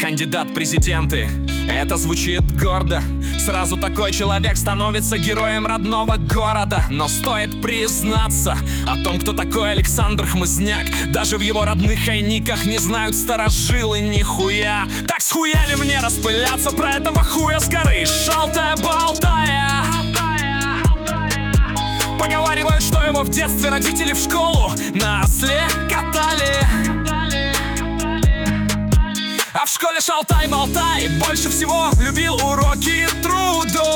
кандидат президенты. Это звучит гордо. Сразу такой человек становится героем родного города. Но стоит признаться о том, кто такой Александр Хмызняк. Даже в его родных хайниках не знают старожилы нихуя. Так схуяли мне распыляться про этого хуя с горы. Шалтая болтая. Поговаривают, что его в детстве родители в школу на А в школе шалтай-болтай больше всего любил уроки трудов.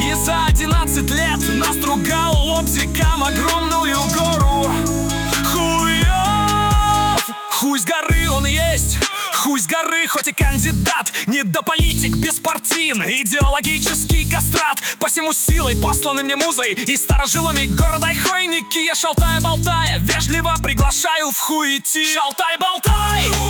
И за 11 лет настругал лобзиком огромную гору. Хуев Хуй с горы Горы, хоть и кандидат. Не до политик беспартийный Идеологический кастрат. Посему силой посланы мне музой И старожилами города хойники. Я шалтая-болтая Вежливо приглашаю в хуй идти Шалтай-болтай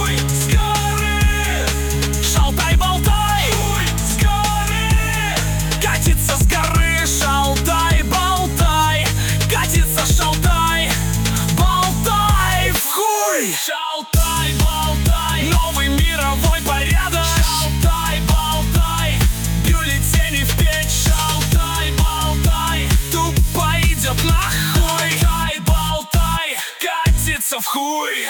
в хуй